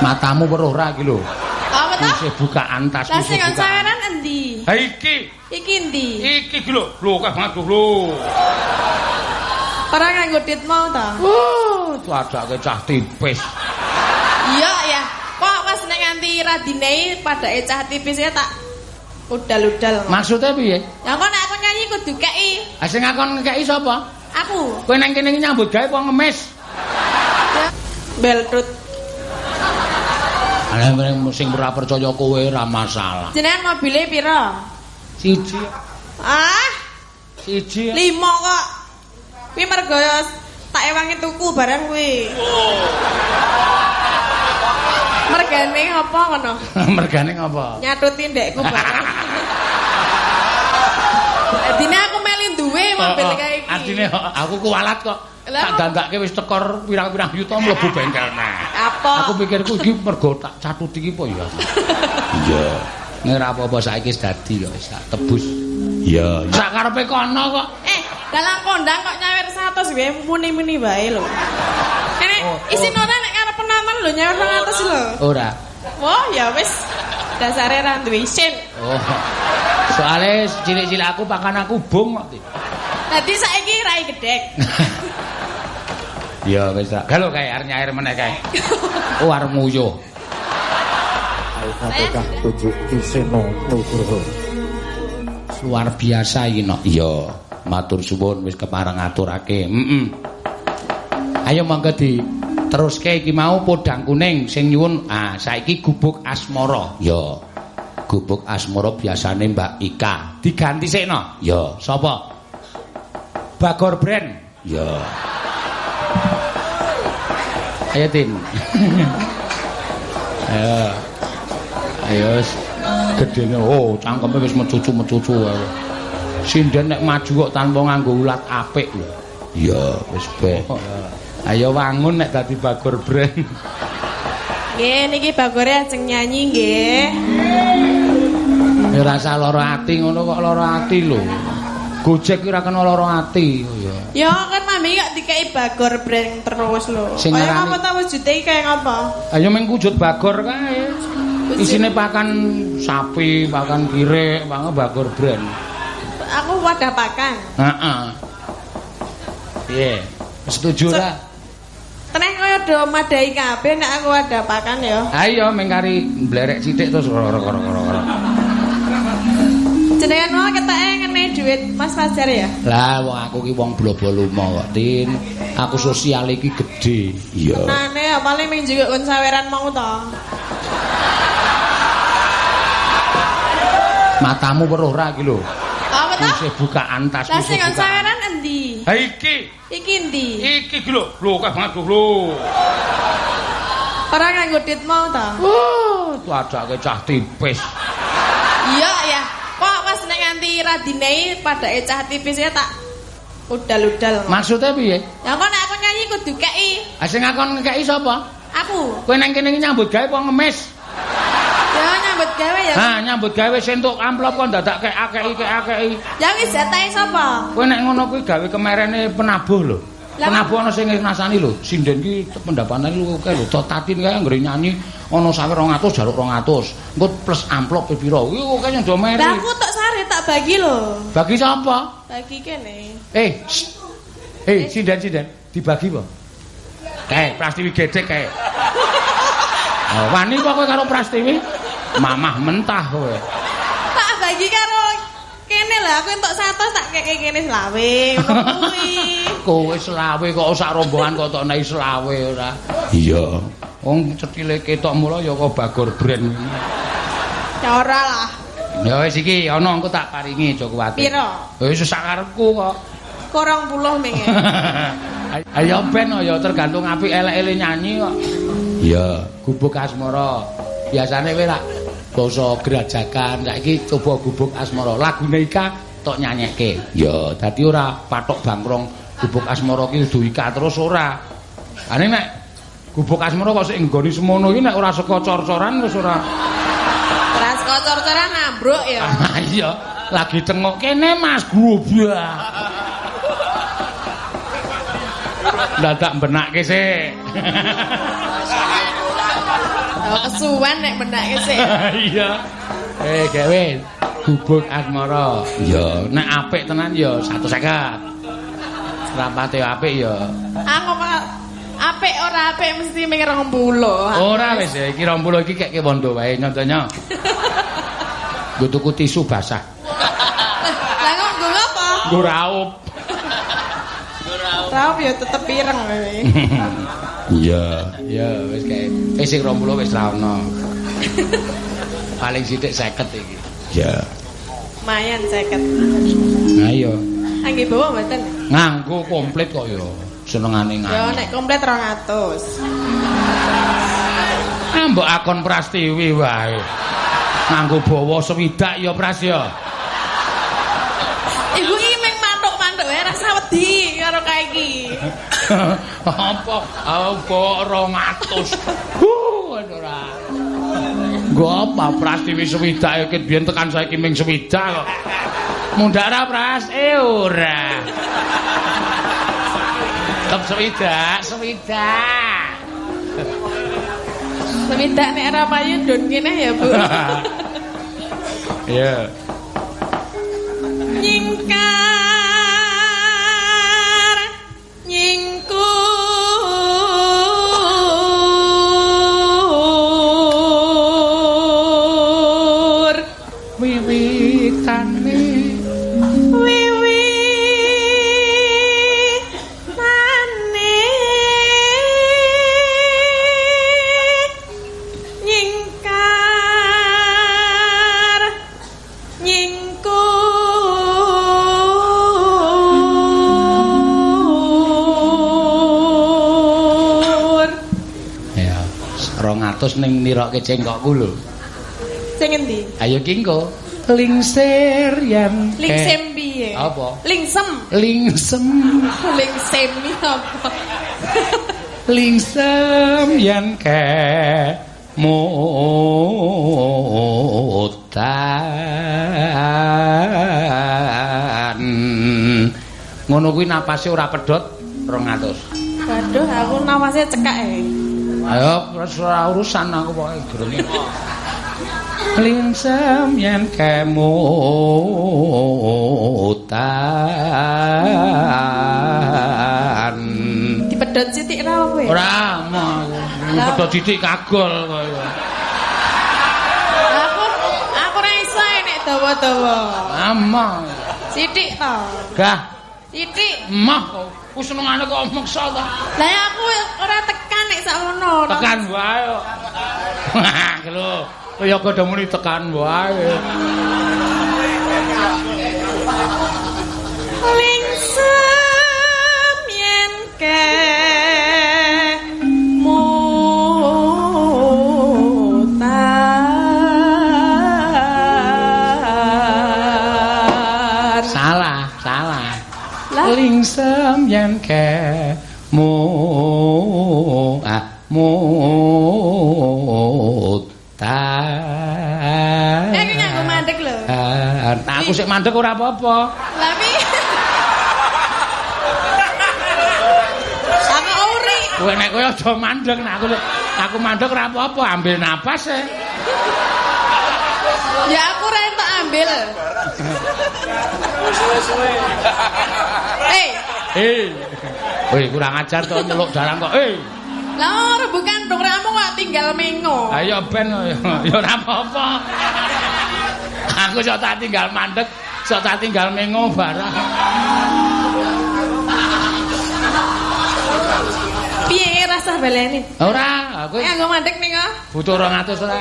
Matamu weruh ra iki lho. Apa to? Isih bukaan tas Lah sing saweran endi? Ha iki, Iki endi? iki iki lho, lho kah banget lho. Ora nganggo dit mau ta? Wah, cuacake cah tipis. Iya ya. Kok pas nek nganti radine padake cah tipis ya tak udal-udal. Maksudnya piye? Ya kok nek aku nyanyi kudu kei. Ha sing ngakon ngekeki sapa? Aku. Kowe nang kene nyambut gawe apa ngemis? Ya. Beltut. Ala mrene sing ora percaya kowe ora masalah. Jenengan mobile pira? Siji, Ah, siji. lima kok. Kuwi mergo tak ewangi tuku barang kuwi. Mergane apa ngono? Mergane ngopo? Nyatuti ndekku barang. Aku meli duwe mobil kayak iki. Adine aku kuwalat kok. Tak dandake wis tekor pirang-pirang yuta mlebu bengkel nah. Apa? Aku pikirku iki mergo tak catut iki apa ya? Iya. Nek ora apa-apa saiki wis dadi kok wis tak tebus. Iya. Sak karepe kono kok. Eh, dalam kondang kok nyawer 100 wae muni-muni wae lho. Kene Oh, oh. isin ora nek arep penonton lho nyawer 100 lho. Ora. Wah, ya wis. Dasare ra duwe isin. Oh. Soale cilik-cilik aku pakan aku bung kok. Dadi saiki rai gedek. Ya wis tak. Galo kae arep nyair meneh kae. Oh arep nguyuh. Fatihah tunjuk Iseno Nugroho. Luar biasa iki no. Iya, matur suwun wis kepareng ngaturake. Heeh. Ayo monggo di teruske iki mau podang kuning sing nyuwun ah saiki gubuk asmara. Ya. Gubuk asmara biasane Mbak Ika. Diganti sekno. Ya, sapa? Bagor Brand. Ya. Ayo Tin. Ayo. Ayo gedene oh cangkeme wis mecucu-mecucu wae. Sinden nek maju kok tanpa nganggo ulat apik lho. Iya, wis be. Ayo wangun nek dadi Bagor Brand. Nggih, niki bagore ajeng nyanyi nggih. Ya rasa lara ati ngono kok lara ati lho. Gojek ki ora kena lara ati ya. Ya kan mami gak dikei bagor brand terus lho. Kaya apa ta wujude iki kaya ngapa? Ayo meng wujud Bagor kae. Isine pakan sapi, pakan kirek, pakan Bagor Brand. Aku wadah pakan. Heeh. Piye? Setuju ora? Teneh kaya do madai kabeh nek aku wadah pakan ya. Ayo mengkari blerek sithik terus ora-ora-ora-ora. Jenengan mau ketake ngene duit Mas Fajar ya? Lah wong aku ki wong blobo-lumo kok, Tin. Aku sosial iki gedhe. Iya. Nane ya paling ming juga kon saweran mau to. Matamu weruh ra iki lho. Isih bukaan tas Lah isih sing saweran endi? Ha iki, Iki endi? iki iki lho, lho kah banget lho. Ora nganggo dit mau ta? Wah, cuacake cah tipis. Iya ya. Kok pas nek nganti radine padake cah tipis ya tak udal-udal. Maksudnya piye? Ya kok nek aku nyanyi kudu kei. Ha sing ngakon ngekeki sapa? Aku. Kowe nang kene nyambut gawe apa ngemis? Ya nyambut gawe ya. Ha, nyambut gawe sentuk amplop kok dadak kek akeki kek akeki. Ya wis jatahe sapa? Kowe nek ngono kuwi gawe kemerene penabuh lho. Penabuh ana sing ngrasani lho. Sinden ki pendapatane lu kae lho. Tatin kae anggere nyanyi ana sawe 200 jaluk 200. Engko plus amplop pe pira. Kuwi kok kaya ndo meri. Lah aku tak sare tak bagi lho. Bagi sapa? Bagi kene. Eh. Eh, sinden-sinden dibagi apa? Kae, Prastiwi gedek kae. Oh, wani kok kowe karo Prastiwi? Mamah mentah kowe. Tak bagi karo kene lah aku entuk 100 tak keke kene selawe ngono kuwi. Kowe selawe kok sak rombongan kok tok naik selawe ora. Iya. Wong cethile ketok mula ya kok Bagor Brand. Ora lah. Ya wis iki ana engko tak paringi aja kuwatir. Pira? Wis sak karepku kok. Kurang puluh menge. Ayo ben ya tergantung apik elek-elek nyanyi kok. Iya, gubuk asmara. Biasane kowe lak basa gerajakan, saiki coba gubuk asmara. Lagune Ika tok nyanyekke. Ya, dadi ora patok bangkrong gubuk asmara ki kudu Ika terus ora. Ane nek gubuk asmara kok sik nggoni semono iki nek ora saka cor-coran wis ora. Ras kocor-coran ambruk ya. Ah, Iya, lagi tengok kene Mas Grobak. Dadak benakke sik. Oh, kesuwen nek benake sik. Iya. Eh, gawe gubuk asmara. Ya, nek apik tenan ya 150. Rapate apik ya. Aku mah apik ora apik mesti ming 20. Ora wis ya, iki 20 iki kek wondo wae nyontonya. Nggo tuku tisu basah. Lah kok nggo apa? Nggo raup. Raup ya tetep pireng kowe. Iya, ya wis kae. Eh sing 20 wis ra ono. Paling sithik 50 iki. Ya. Lumayan 50. Ayo. Angge bawa mboten? Nganggo komplit kok ya. Senengane Ya nganggo. nek komplit 200. Ah mbok akon Prastiwi wae. Nganggo bawa swidak ya Pras ya. Ibu iki meng mantuk-mantuk wae rasa wedi karo kae iki. Apa? Apa 200? Huh, ora. Nggo apa Prastiwi swidak iki biyen tekan saiki ming swidak kok. Mundhak ra Pras? Eh ora. Tetep swidak, swidak. Semindak nek ora payu don kene ya, Bu. Iya. Nyingkar 200 ning nirokke cengkokku lho. sing endi Ayo ki engko. Lingsir yen lingsem piye Apa? lingsem Lingsem, lingsem apa lingsem yen ke mutan. Ngono kuwi napase ora pedhot 200. waduh aku nawase cekak e Ayo ora urusan aku pokoke gerene. Lingsem yen kemutan. dipedhot sithik ra apa ya Ora mau pedhot titik kagol kowe. aku aku ra iso nek dawa-dawa Amah. sithik to Gah, sithik emah kok ku senengane kok meksa ta. lah aku ora tekan nek sakmono Tekan wae kok. Lho. Kaya padha muni tekan wae. lingsem yen Salah, salah. lah Lingsem yen ke mutan. eh iki nganggo mandek lho aku sik mandek ora apa-apa. lah piye sama uri Kowe nek kowe aja mandek, nek aku aku mandek ora apa-apa, ambil napas e. ya aku ra entuk ambil eh Eh. Woi, kurang ajar to nyeluk dalang kok. Eh. Lah ora bukan dong ramu kok tinggal mengo Ayo ben ya ya ora apa-apa. Aku sok tak tinggal mandek, sok tak tinggal mengo barang. piye rasa baleni Ora, aku nganggo mandek ning kok butuh 200 ora.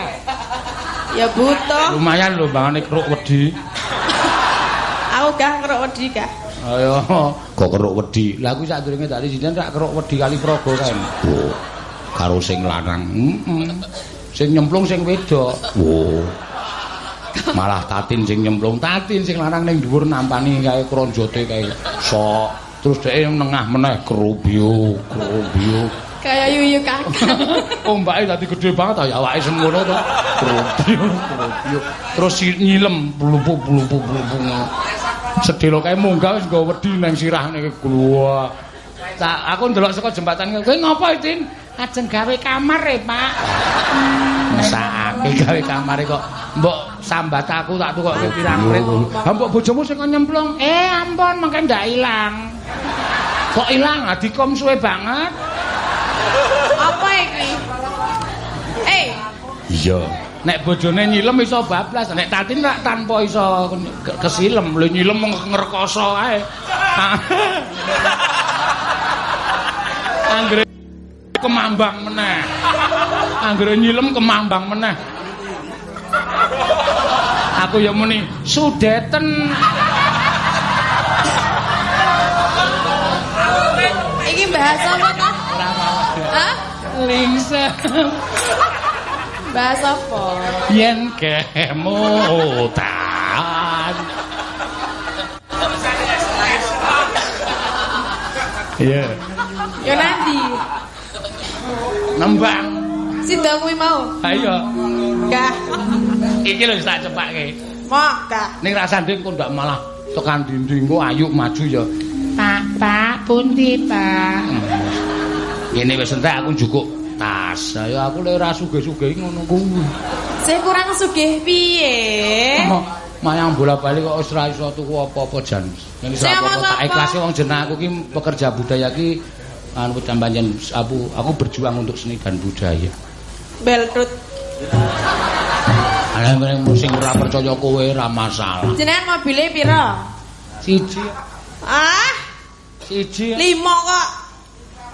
ya butuh Lumayan lho bangane keruk wedi. aku gak ngerok wedi gak Ayo, kok keruk wedi. Lah aku sak durunge tadi jinten rak keruk wedi kali progo kan. Oh, karo sing lanang. Heeh. Sing nyemplung sing wedok. Oh. Malah tatin sing nyemplung, tatin sing lanang ning dhuwur nampani kae kronjote kae sok. Terus dhek nengah meneh kerubyu, kerubyu. kayak yuyu kakak Ombake dadi gedhe banget ya awake semono to. Kerubyu, kerubyu. Terus nyilem blupu. Sedelo kae munggah wis nggo wedi nang sirah niki gluwa. Tak aku ndelok saka jembatan kowe ngopo Tin? Ajeng gawe kamar e, Pak. Mesake gawe kamare kok mbok sambat aku tak tukokke pirang prit. Ha mbok bojomu sing nyemplung. Eh, ampun, mengke ndak ilang. Kok ilang? Adikom suwe banget. Apa iki? Eh, Iya. Nek bojone nyilem iso bablas, nek tatin rak tanpa iso ke- kesilem, lho nyilem ngrekoso ae. Anggere kemambang meneh. Anggere nyilem kemambang meneh. Aku ya muni sudeten. iki bahasa apa ta? Hah? Lingsem Bahasa apa? yen kemutan. Iya. Yo nanti. Nembang. Sida kuwi mau. Ayo. Enggak. Iki lho tak cepake. Mau enggak. Ning rasane kok ndak malah tekan dinding kok ayo maju ya. Pak, Pak, pundi, Pak? Ngene wis entek aku njukuk tas. Ayo aku lek ora sugih-sugih ngono kuwi. Saya kurang sugih piye? Mayang bola-bali kok wis ora iso tuku apa-apa jan. Yen iso Saya apa-apa tak ikhlasi wong jeneng aku ki pekerja budaya ki anu jambanjen aku aku berjuang untuk seni dan budaya. Beltut. Ana yang sing ora percaya kowe ora masalah. Jenengan mobile pira? Siji, Ah, siji. lima kok.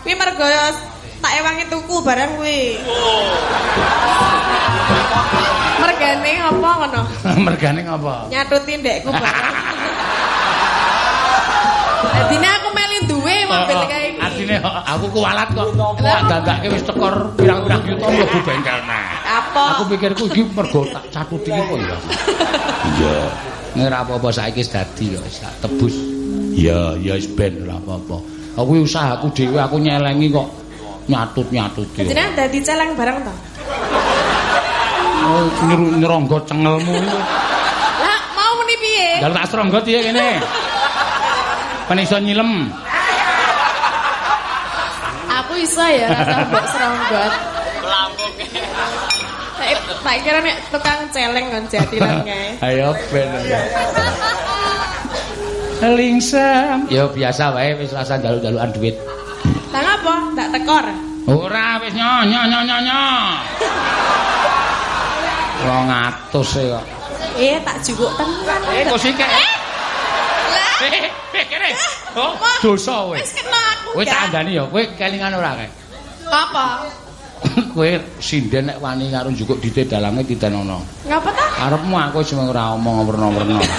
Kuwi mergo tak ewangi tuku barang kuwi. Mergane apa ngono? Mergane ngapa? Nyatuti ndekku barang. Dadine aku meli duwe mobil kae iki. Artine aku kualat kok. Tak dandake wis tekor pirang-pirang yuta mlebu bengkel nah. Apa? Aku pikirku iki mergo tak catuti apa ya. Iya. Nek ora apa-apa saiki wis dadi kok wis tak tebus. Iya, ya wis ben ora apa-apa. Aku usahaku dhewe aku nyelengi kok nyatut-nyatuti. Jenengan dadi celeng barang to? Oh, nyeru- nyeronggo cengelmu. Lah, mau muni piye? Dalu tak seronggot ya kene. Pen iso nyilem. Aku iso ya rasa mbok seronggot. Tak tak kira nek tukang celeng kon jatilan kae. Ayo ben. Lingsem. Ya biasa wae wis rasa dalu-daluan duit. Tang apa? Tak tekor. Ora wis nyonyo nyonyo nyo. 200 e kok. Eh, tak jukuk tenan. Eh kok sik. Lah, Eh, eh kene. Oh, dosa kowe. wis kena aku. Kowe tak andani ya, kowe kelingan ora kae. Apa? Kowe sinden nek wani karo njukuk dite dalange ditenono. Ngapa ta? Arepmu aku wis ora omong werna-werna.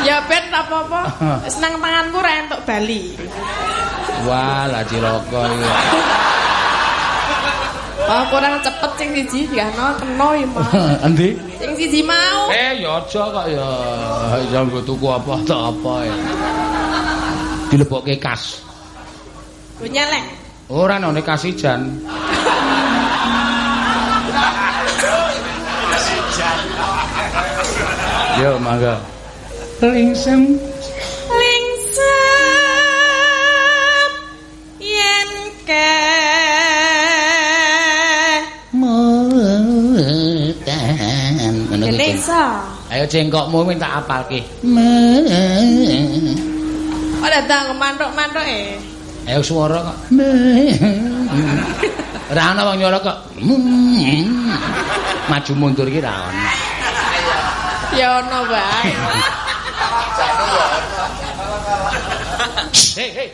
Ya ben apa-apa. Nang tanganku ra entuk bali. Wah, lah cilaka iki. Oh, kurang cepet sing siji diano kena iki mah. Endi? Sing siji mau. Eh, ya aja kok ya. Ya nggo tuku apa tak apa ya. Dilebokke kas. Ku nyeleng. Ora nek kasijan. Yo, mangga. Lingsem Ayo cengkokmu minta apalke. Oh, datang mantuk-mantuk eh. Ayo swara kok. Ora ana wong nyara kok. Maju mundur iki ra ana. Ya ono bae. Hei, hei.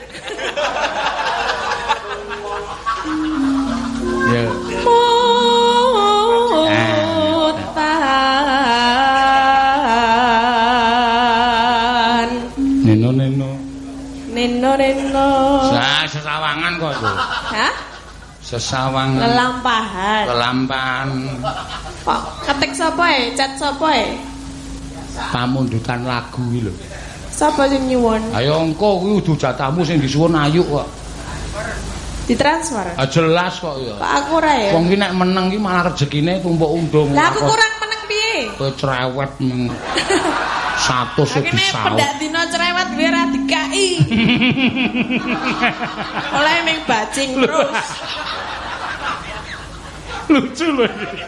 Sesawangan. Lelampahan. Kelampan. Kok ketik sapa e? Chat sapa e? Pamundutan lagu iki lho. Sapa sing nyuwun? Ayo engko kuwi udu jatahmu sing disuwun ayu kok. Ditransfer. Ah jelas kok ya. Kok aku ora ya? Wong ki nek meneng ki malah rezekine tumpuk undung. Lah aku kurang meneng piye? Kowe cerewet Satu sing Akhirnya disaut. pendak dino cerewet gue ra dikai. Oleh ming bajing terus. Lucu lho iki.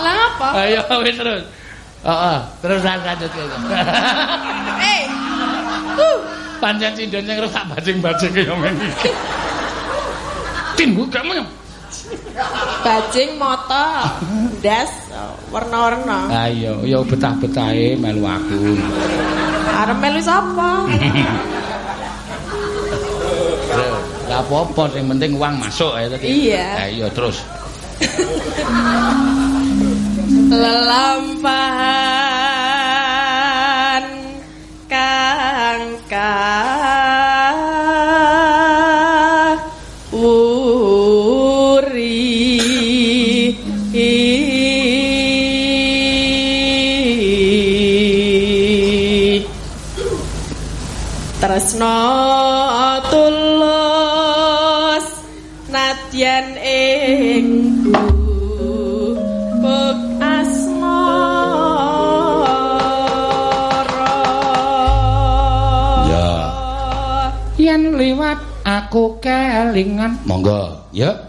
Lah apa? Ayo wis terus. Heeh, terus lanjut. Eh. Uh, Pancen cindon sing rusak bajing-bajing kaya ngene iki. Tin gue gak mau. Bajing moto. Ndas warna-warna. Ayo, yo betah-betahe melu aku. Arep melu sapa? Lah apa-apa sing penting uang masuk ya tadi. Iya. Ayo terus. Lelampahan kang tulus nadyan ing buk asmara Ya. Yen liwat aku kelingan. Monggo, ya.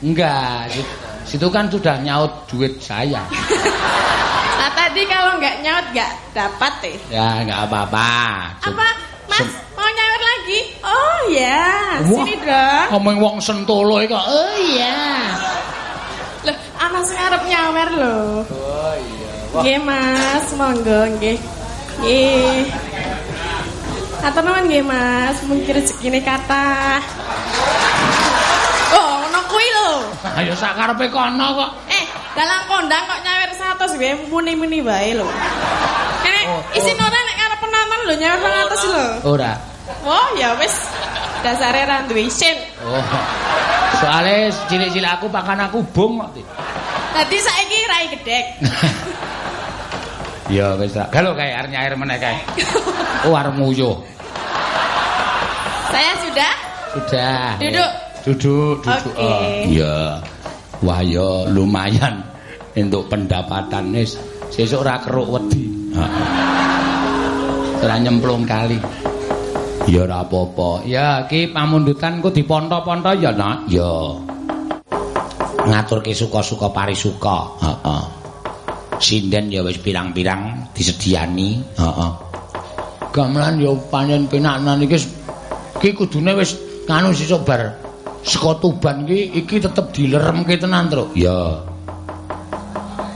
Enggak. Sit- Situ kan sudah nyaut duit saya. Nah tadi kalau nggak nyaut nggak dapat eh. Ya, enggak apa-apa. Apa? Mas, mau nyawer lagi? Oh ya, Wah. sini dong. Ngomong wong sentolo kok. Oh iya. Loh, anak sing arep nyawer loh. Oh iya. Nggih Mas, monggo nggih. Nggih. Atur nuwun nggih Mas, mungkin rezekine kathah. Oh, ngono kuwi lho. Ayo sak karepe kono kok. Eh, dalam kondang kok nyawer 100 gue muni-muni wae lho. Nek Oh, oh. isin ora nek arep penonton lho nyawer 100 lho. Ora. Oh, ya wis. Dasare ra duwe isin. Oh. Soale cilik-cilik aku pakan aku bung kok. Dadi saiki rai gedek. Ya wis ra. Galo kae arep nyair meneh kae. Oh arep nguyuh. Saya sudah Sudah. Duduk. Duduk, duduk. Oke. Oh, Iya. Wah ya lumayan untuk pendapatan wis sesuk ora keruk wedi. Ora nyemplung kali. Ya ora apa-apa. Ya iki pamundutan ku diponto-ponto ya, Nak. Ya. Ngaturke suka-suka parisuka. Heeh. Sinden ya wis pirang-pirang disediani. Heeh. Gamelan ya pancen penanan iki iki kudune wis nganu sesuk bar saka Tuban iki iki tetep dileremke tenan, Truk. Ya.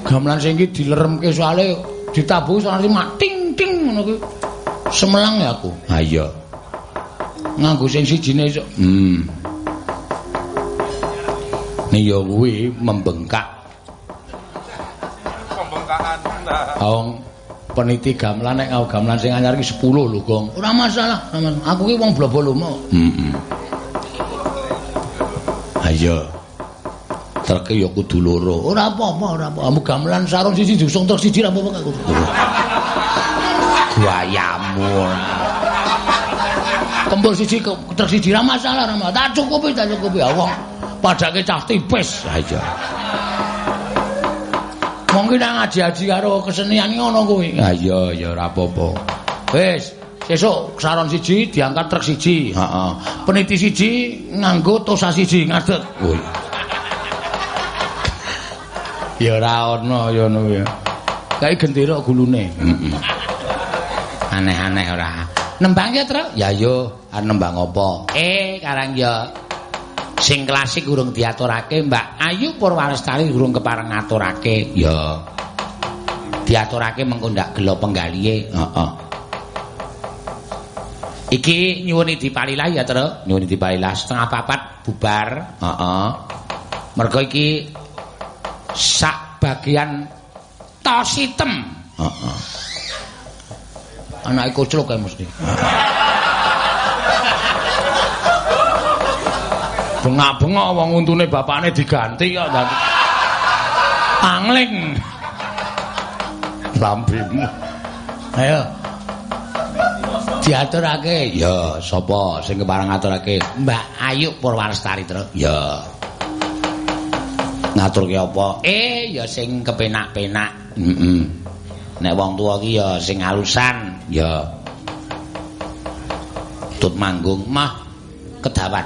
Gamelan sing iki dileremke soalé ditabuh soalé mak ting ting ngono kuwi. Semelang ya aku. Ha iya. Nganggo sing sijine iso. Hmm. Nih ya kuwi membengkak. Pembengkakan. Wong peniti gamelan nek ngau gamelan sing anyar iki 10 lho, Gong. Ora masalah, masalah. Aku ki wong blobo lomo. Heeh. Ayo. Treke ya kudu loro. Ora apa-apa, ora apa. Amu gamelan sarung siji diusung truk siji apa-apa aku. Guayamu. Kembul siji ke truk siji ora masalah, ora masalah. Tak cukupi, tak cukupi. Ya wong padake cah tipis. Ha iya. Mungkin nang ngaji-aji karo kesenian ngono kuwi. Ha iya, ya ora apa-apa. Wis, sesuk saron siji diangkat truk siji. Heeh. Peniti siji nganggo tosa siji ngadeg. Woi. Ya ora ana ya ngono ya. Kae gendera gulune. Heeh. Aneh-aneh ora. Nembang ya, Truk? Ya yo, arep nembang apa? Eh, karang ya sing klasik urung diaturake Mbak Ayu Purwalestari urung kepareng ngaturake ya diaturake mengko ndak gelo penggalihe heeh iki nyuwuni dipalilah ya Tru. Nyuwuni dipalilah setengah papat bubar. Heeh. Mergo iki sak bagian tos item heeh. Anake kucluk kae mesti. Bengak-bengok wong untune bapakne diganti kok angling. Lambemu ayo diaturake? Ya sapa? Sing kepareng ngaturake Mbak Ayu Purwalestari terus ya. Ngaturke apa? Eh ya sing kepenak-penak. Heeh nek wong tuwa ki ya sing alusan ya. Tut manggung mah kedawat.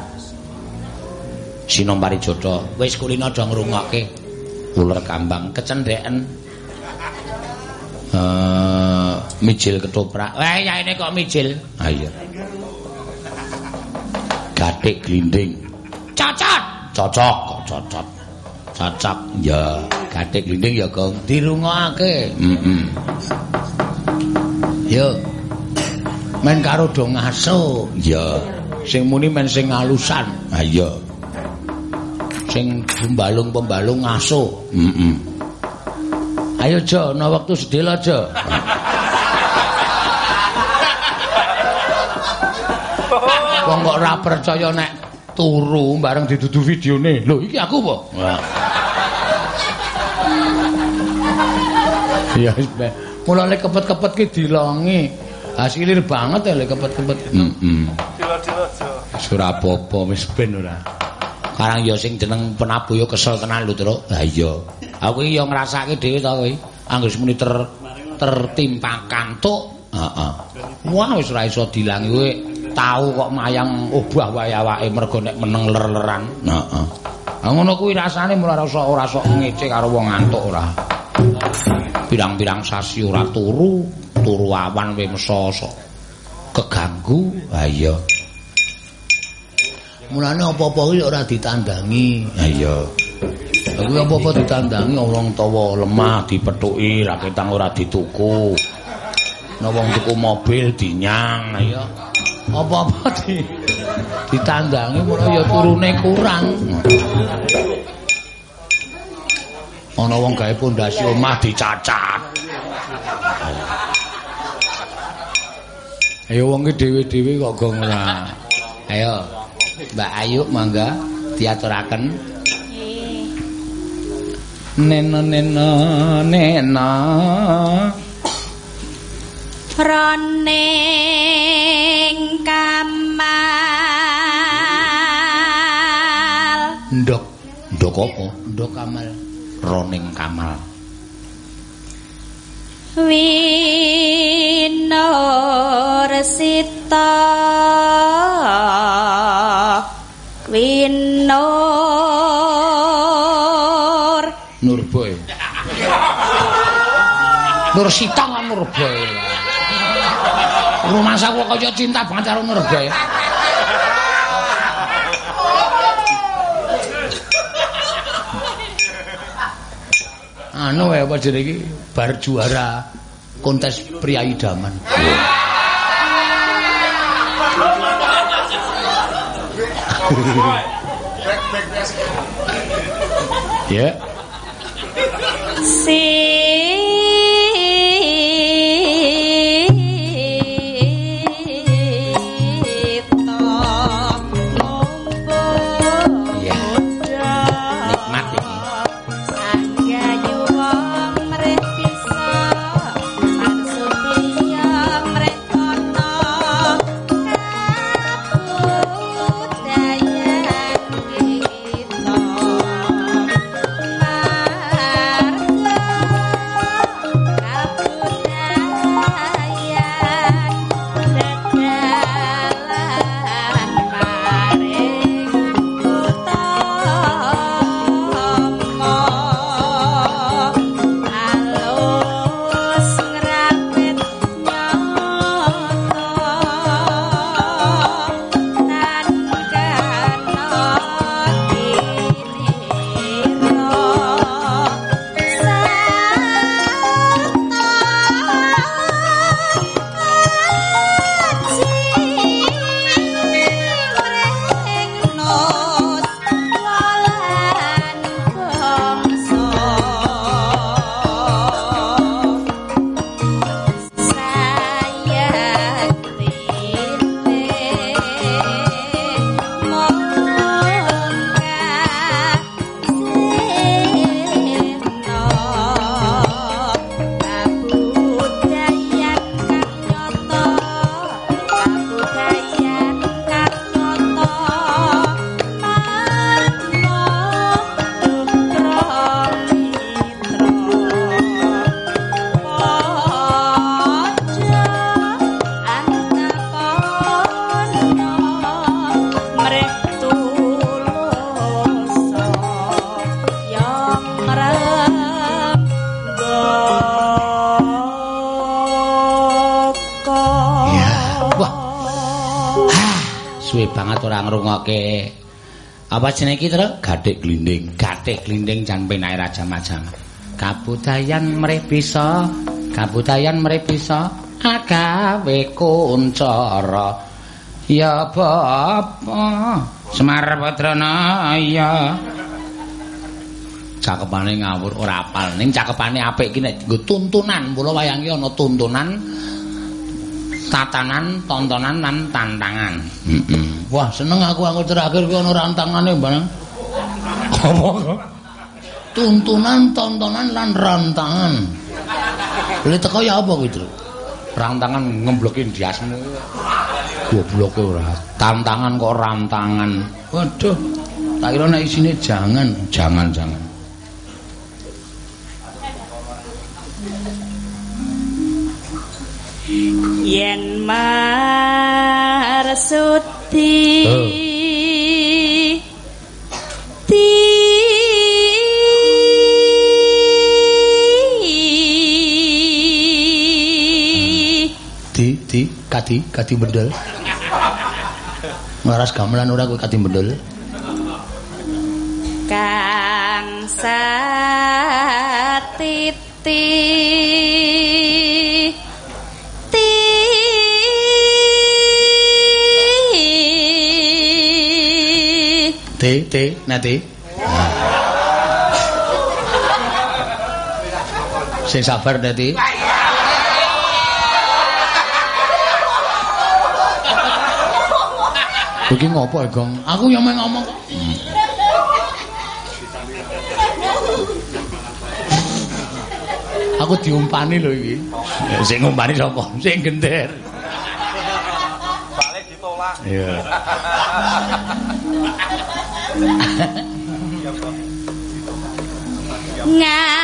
Sinompari Jodho wis kulino do ngrungokke. Uler kambang kecendheken. Eh mijil ketoprak. Eh ya ini kok mijil? Ha iya. Gatik glinding. Cocot! Cocok kok cocot. Cocok ya gatik glinding ya Gong dirungokake. Heeh yo. Men karo do ngaso. Ya sing muni men sing ngalusan. Ha iya. Sing pembalung-pembalung ngaso. Heeh. Ayo Jo, ana wektu sedela Jo. Wong kok ora percaya nek turu bareng didudu videone. Lho, iki aku apa? Iya wis. Mulane kepet-kepet ki dilongi. Hasilir banget ya lek kepet-kepet. Heeh. Ora apa-apa wis ben ora. Karang ya sing jeneng penabuh ya kesel tenan lho, Truk. Ha iya. Aku iki ya ngrasake dhewe to kowe. Angger muni ter tertimpa kantuk. Heeh. Wah wis ora iso dilangi kowe. Tau kok mayang obah wae awake mergo nek meneng ler-leran. Heeh. Ha ngono kuwi rasane mulai ora ora sok ngece karo wong ngantuk ora. Pirang-pirang sasi ora turu, turu awan we meso keganggu. Ha iya. Mulane apa-apa kuwi ora ditandangi. Ha iya. Aku apa-apa ditandangi wong tawa lemah dipethuki ra ketang ora dituku. Nek wong tuku mobil dinyang, ya. Apa-apa di ditandangi mulai ya turune kurang. Ana wong gawe pondasi omah dicacat. Ayo wong ki dhewe-dhewe kok gong ora. Ayo. Mbak Ayu mangga diaturaken. Nena nena nena. Roning kamal. Ndok. Ndok apa? Ndok kamal. Roning kamal. Winor sita Winor Nurboy. Nur Sita kan Nurboy. Rumah saku kaya cinta banget karo Nurboy. Anu ya apa jenenge bar juara kontes pria idaman. Ya. Sita apa jenenge iki terus gathik glinding. Gathik glinding jan penae raja majam kabudayan mrih bisa kabudayan mrih bisa agawe kuncara. Ya bapa. Semar Padrana ya cakepane ngawur ora apal. Ning cakepane apik ki nek tuntunan. Mula wayang ki ana tuntunan tatanan tontonan lan tantangan heeh wah seneng aku aku terakhir ki ana rantangane barang apa tuntunan tontonan lan rantangan Lha teko ya apa kuwi, Tru? rantangan ngemblokin diasmu. Gobloke ora. Tantangan kok rantangan. Waduh. Tak kira nek isine jangan, jangan, jangan. Marsudi Oh. ti Di, di, kati, kati bedol. Ngaras gamelan ora kowe kati bedol. kang satiti T, nanti. Sing sabar nanti. Iki ngopo, Gong? Aku yang main ngomong. Aku diumpani lho iki. Sing ngumpani sapa? Sing gender. Balik ditolak. Iya. ngati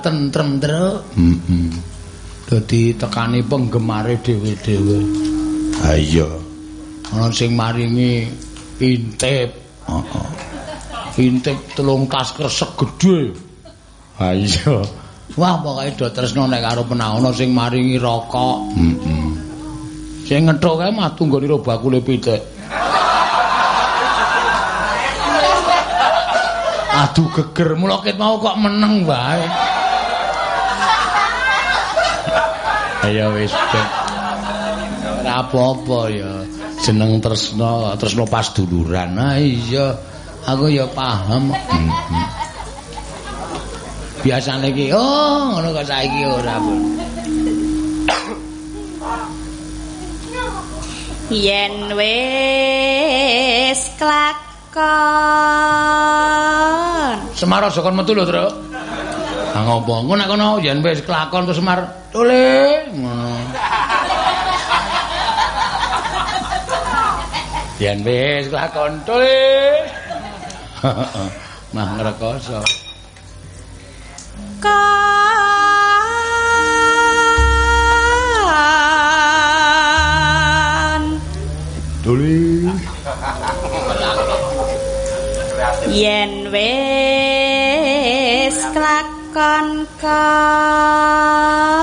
tentrem truk. Heeh. Dadi tekani penggemare dhewe-dhewe. Ha iya. Ana sing maringi intip. Heeh. Intip telung tas kresek gedhe. Ha iya. Wah, pokoke do tresno nek karo penaono sing maringi rokok. Heeh. Sing ngethoke mah tunggone ro bakule pitik. Aduh geger mula ket mau kok meneng wae. Ayo wis. Ora apa-apa ya. Jeneng tresno, tresno pas duluran. Ah iya. Aku ya paham. Mhm. Biasane iki oh ngono kok saiki ora. Yen wis klakon Semar aja kon metu lho, Truk. Ah ngopo? Engko nek kono yen wis kelakon terus Semar ngono. Yen wis kelakon tole. Mah ngrekoso. kon Tole. yen wis klakon kon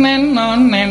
แน่นนอนแน่น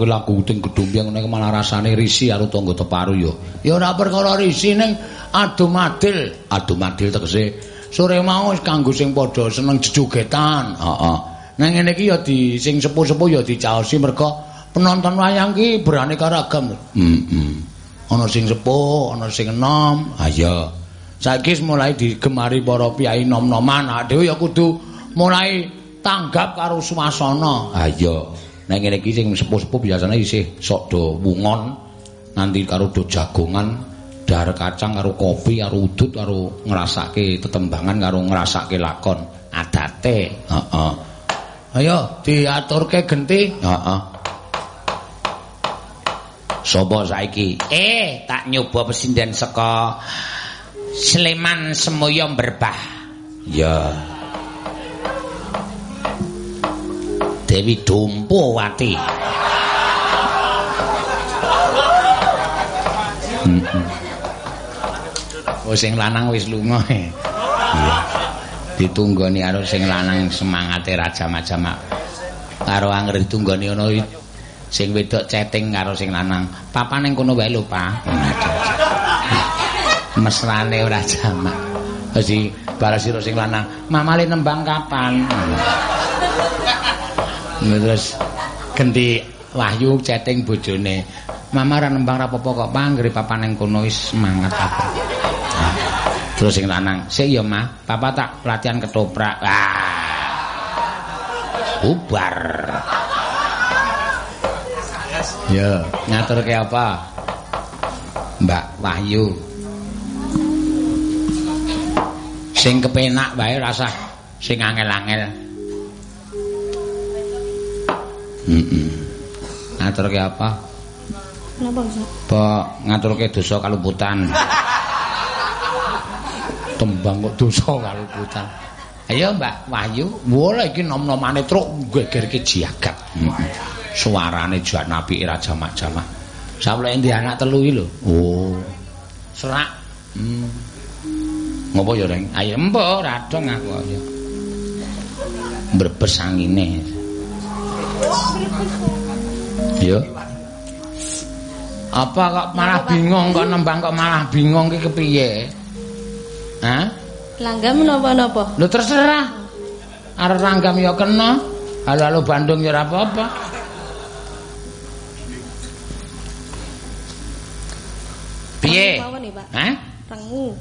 kuwi lagu uting gedumbyang nek malah rasane risi karo tangga teparu ya. Ya ora perkara risi ning adu madil. Adu madil tegese sore mau kanggo sing padha seneng jejogetan. Heeh. Nang ngene iki ya di sing sepuh-sepuh ya dicaosi mergo penonton wayang ki beraneka ragam. Heeh. Ana sing sepuh, ana sing enom. Ha iya. Saiki mulai digemari para piyai nom-noman, awake dhewe ya kudu mulai tanggap karo swasana. Ha iya. Nek ngene iki sing sepuh-sepuh biasane isih sok do wungon nanti karo do jagongan, dar kacang karo kopi karo udut karo ngrasake tetembangan karo ngrasake lakon adate. Heeh. Ayo diaturke genti. Heeh. Sopo saiki? Eh, tak nyoba pesinden saka Sleman Semoyo Berbah. Ya. Dewi Dumpowati. Heeh. Oh sing lanang wis lunga. Iya. Ditunggoni karo sing lanang semangate Raja Majama. Karo anger ditunggoni ana sing wedok chatting karo sing lanang. Papa ning kono wae lho, Pak. mesrane ora jamak. Dadi balas sira sing lanang, mamale nembang kapan? Terus ganti Wahyu chatting bojone. Mama ora nembang ra apa-apa kok, panggri papa ning kono wis semangat aku. Terus sing lanang, "Sik ya, Mah, papa tak latihan ketoprak." Ah. Bubar. Ya, ngaturke apa? Mbak Wahyu. sing kepenak wae rasa sing angel-angel. Heeh. Ngaturke apa? Kenapa, Ustaz? Ba ngaturke dosa kalumputan. Tembang kok dosa kalumputan. Ayo Mbak Wahyu, wala iki nom-nomane truk gegerke jagat. Heeh. Suarane jan apike raja jamak Sawle endi anak telu iki lho. Oh. Serak. Hmm. Ngopo ya, Reng? Ayo empo radong aku ya. Mbrebes angine. Yo. Apa kok malah bingung kok nembang kok malah bingung ki kepiye? Hah? Langgam napa-napa? Lho terserah. Arep ranggam ya kena. Halo-halo Bandung ya apa-apa. Piye? Hah? Rengu.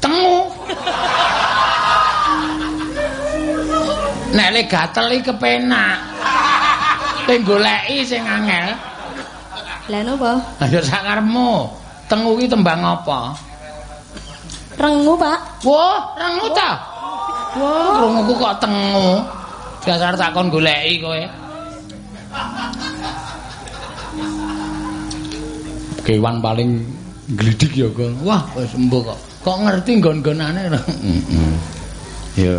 tengu. Nek le gatel iki kepenak. Le goleki sing angel. Lah napa? Ayo sak karepmu. Tengu iki tembang apa? Rengu, Pak. Wah, rengu ta? Wah, krunguku kok tengu. Dasar takon goleki kowe. Kewan paling glidik ya, Kang. Wah, wis embuh kok. kok ngerti nggon-gonane heeh yo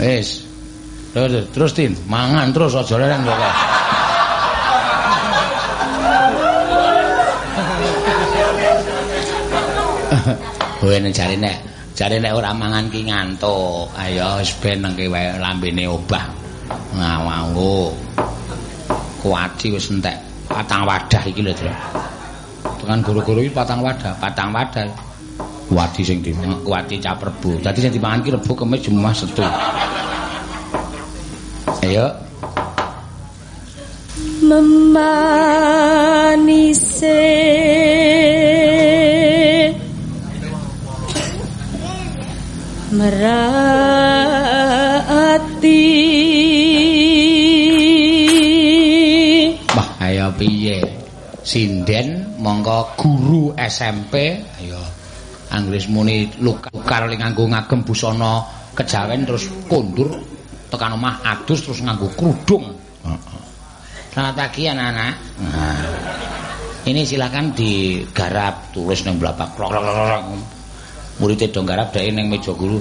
wis terus terus tin mangan terus aja leren kok Kowe nek jare nek jare nek ora mangan ki ngantuk. Ayo wis ben nengke wae lambene obah. Ngawangku. Kuwati wis entek patang wadah iki lho, Tru. Tekan guru-guru iki patang wadah, patang wadah. Wadi sing di kuwati cap rebu. Dadi sing dipangan ki rebu kemis Jumat Setu. Ayo. Memanise merati Wah, ayo piye? Sinden mongko guru SMP, ayo. Anggris muni lukar ling nganggo ngagem busana kejawen terus kondur tekan omah adus terus nganggo kerudung. Heeh. Selamat pagi anak-anak. Nah. Ini silakan digarap tulis nang blapak klok klok klok. Murid dong garap dhek ning meja guru.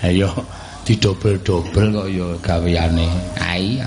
Ayo didobel-dobel kok ya gaweane. Ah iya.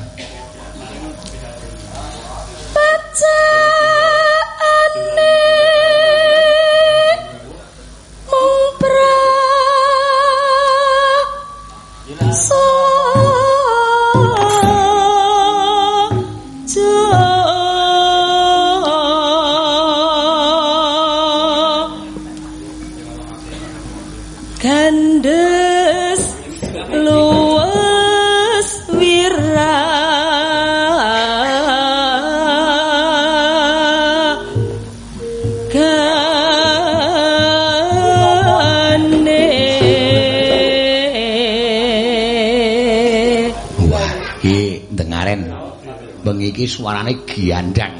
Iki suarane giandang.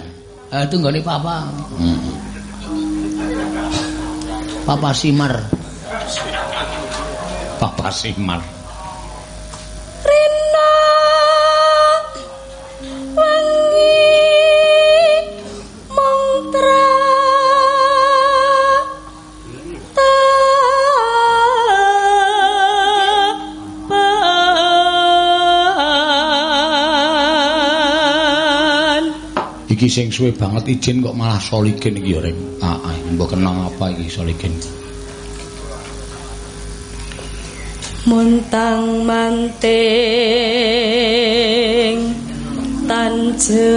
Eh tunggone papa. Hmm. Papa Simar. Papa Simar. Iki sing suwe banget izin kok malah soligen iki ya, Reng. Ah, ah, mbok kenang apa iki soligen? montang manting tanjena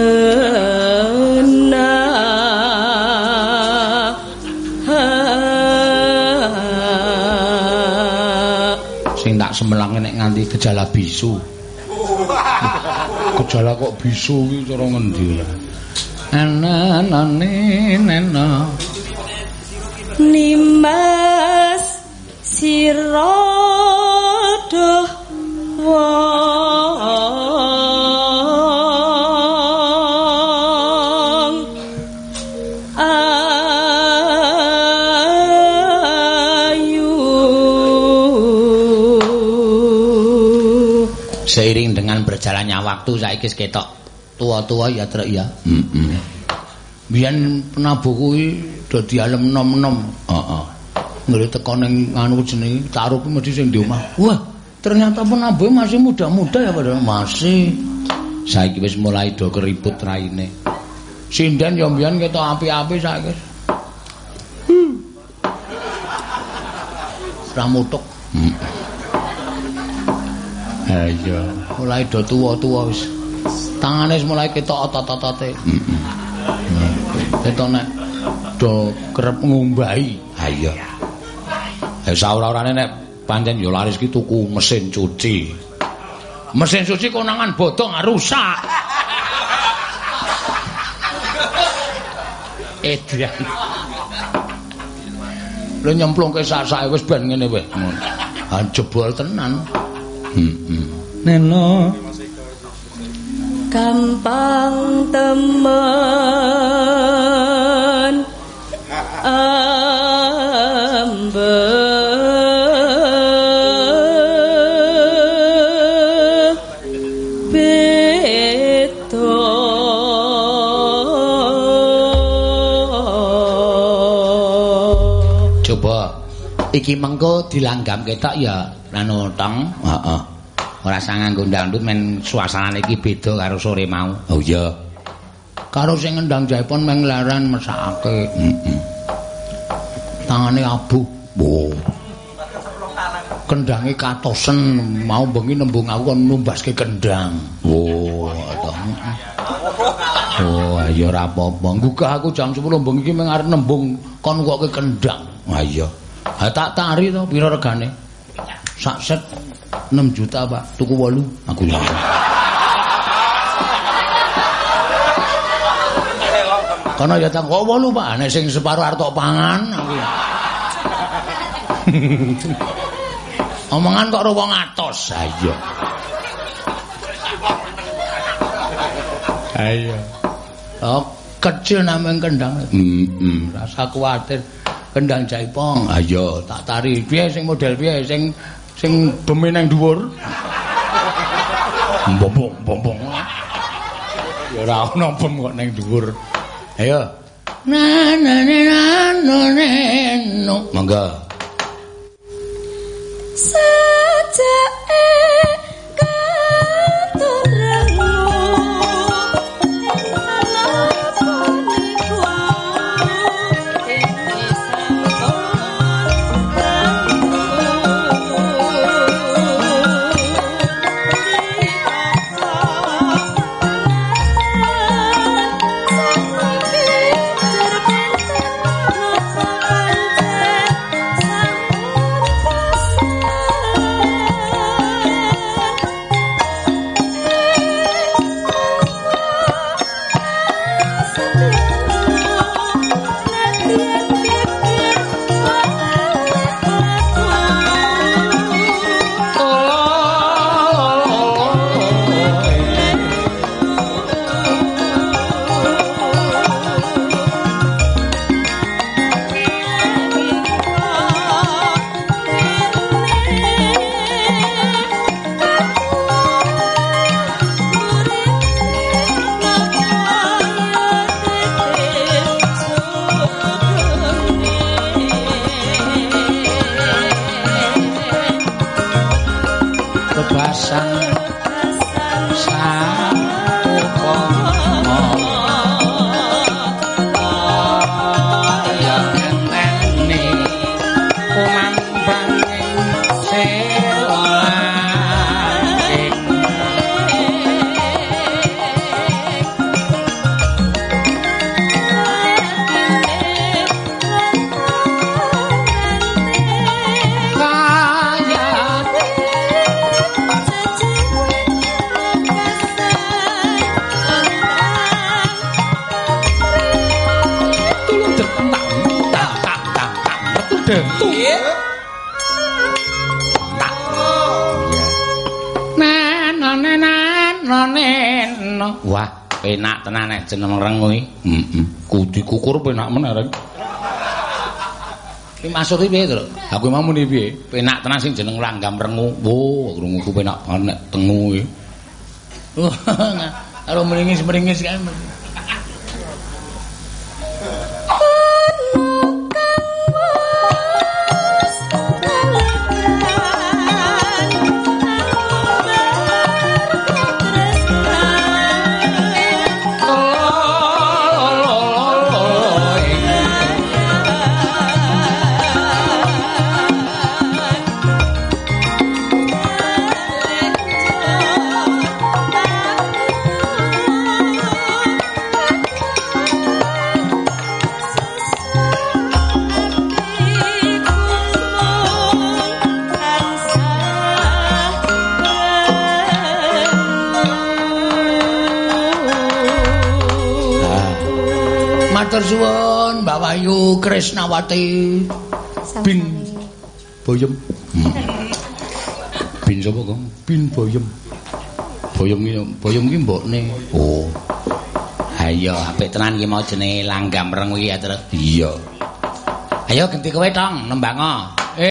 Sing tak semelange nek nganti gejala bisu. Gejala kok bisu iki cara ngendi ya? Ananane nena. nimas sirodo wong ayu Seiring dengan berjalannya waktu saiki ketok tua-tua ya trek ya. Heeh. Biyen penabuh kuwi dadi alem nom-nom. Heeh. Ngene teko ning anu jenenge taruh mesti sing di omah. Wah, ternyata penabuh masih muda-muda ya padahal masih. Saiki wis mulai do keriput raine. Sinden yo mbiyen ketok api-api saiki. Hmm. Ramutuk. Hmm. Ha iya, mulai do tuwa-tuwa wis. Tangane mulai ketok otot-otote. Ketok nek do kerep ngumbahi. Ha iya. Ya saura-urane nek pancen yo laris ki tuku mesin cuci. Mesin cuci konangan bodong rusak. Edrian. Lho nyemplungke sak-sake wis ben ngene weh. Ha jebol tenan. Heeh. Neno. Gampang temen iki mengko dilanggam ketok ya anu tong. Heeh. Ora sang nganggo dangdut men suasanane iki beda karo sore mau. Oh iya. Karo sing ngendang jaipon meng laran mesake. Heeh. Tangane abuh. Wo. Kendange katosen mau bengi nembung aku kon numbaske kendang. Wo, to. Oh, ya ora apa-apa. Gugah aku jam 10 bengi iki meng arep nembung kon kok ke kendang. Ha iya. Ha tak tari to pira regane? Sak set 6 juta, Pak. Tuku 8. Aku ya. Kono ya tak kok 8, Pak. Nek sing separo arep tok pangan aku. ya. Omongan kok wong atos. Ha iya. Ha iya. Oh, kecil namanya kendang. Heeh. Rasa kuwatir kendang jaipong. Ha iya, tak tari. Piye sing model piye sing sing beme nang dhuwur? Bombong, bombong. Ya ora ono bem kok nang dhuwur. Ayo. Na na na na no ne no. Monggo. sajake tak wah penak tenan nek jeneng rengu iki heeh kudu kukur penak men arek Iki maksud piye to? Aku mau muni piye? Penak tenan sing jeneng langgam rengu. Wo, krunguku penak banget nek tengu iki. Wah, Kalau meringis-meringis kan. Wayu Krisnawati bin Boyem. Bin sapa, Kang? Bin Boyem. Boyem iki Boyem iki mbokne. Oh. Ayo, apik tenan iki mau jenenge langgam rengu iki ya. Iya. Ayo ganti kowe tong nembang